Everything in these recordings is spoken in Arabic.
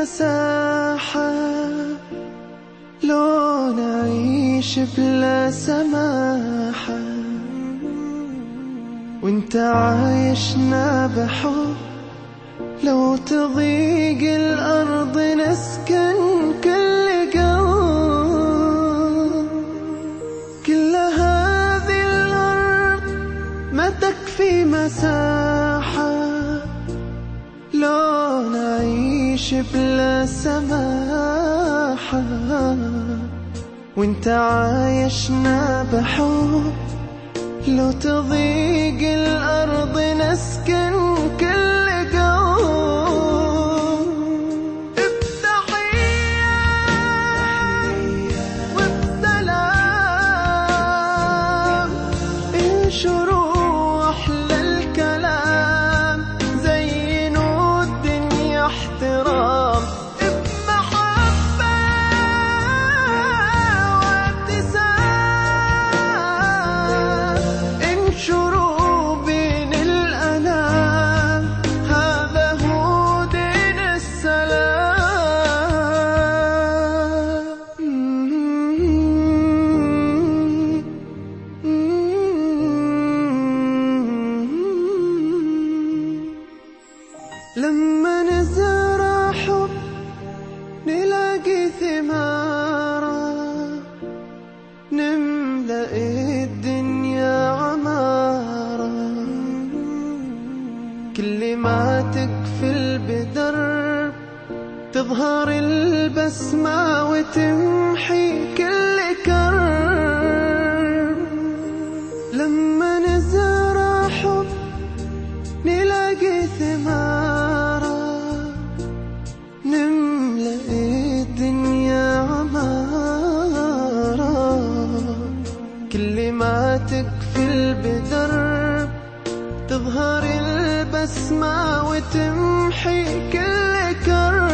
مساحة لو نعيش بلا سماحة. وانت عايشنا بحب لو تضيق الأرض نسكن كل قلب. كل هذه الأرض ما تكفي مساحة. لو نعيش بلا سماحة وانت عايشنا بحب. لو تضيق الأرض نسكن كل لما نزرع حب نلاقي ثمارة نملأ الدنيا عمارة كل ما تقفل بدرب تظهر البسمة وتمحي بدرب تظهر البسمة وتمحي كل كرب.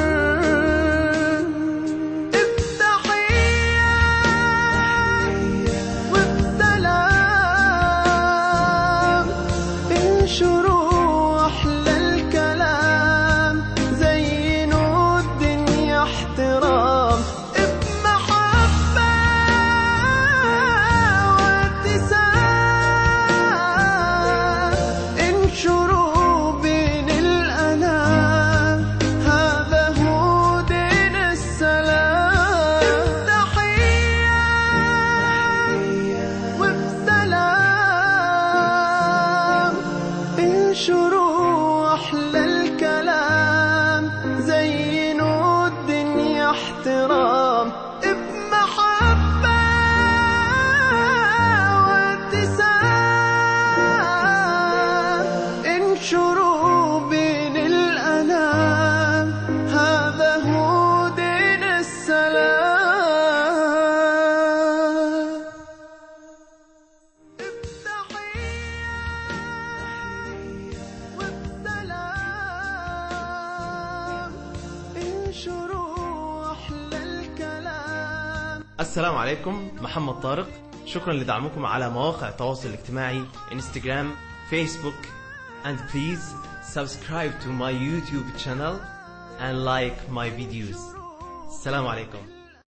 السلام عليكم محمد طارق. شكرا لدعمكم على مواقع التواصل الاجتماعي انستغرام فيسبوك and please subscribe to my YouTube channel and like my videos. السلام عليكم.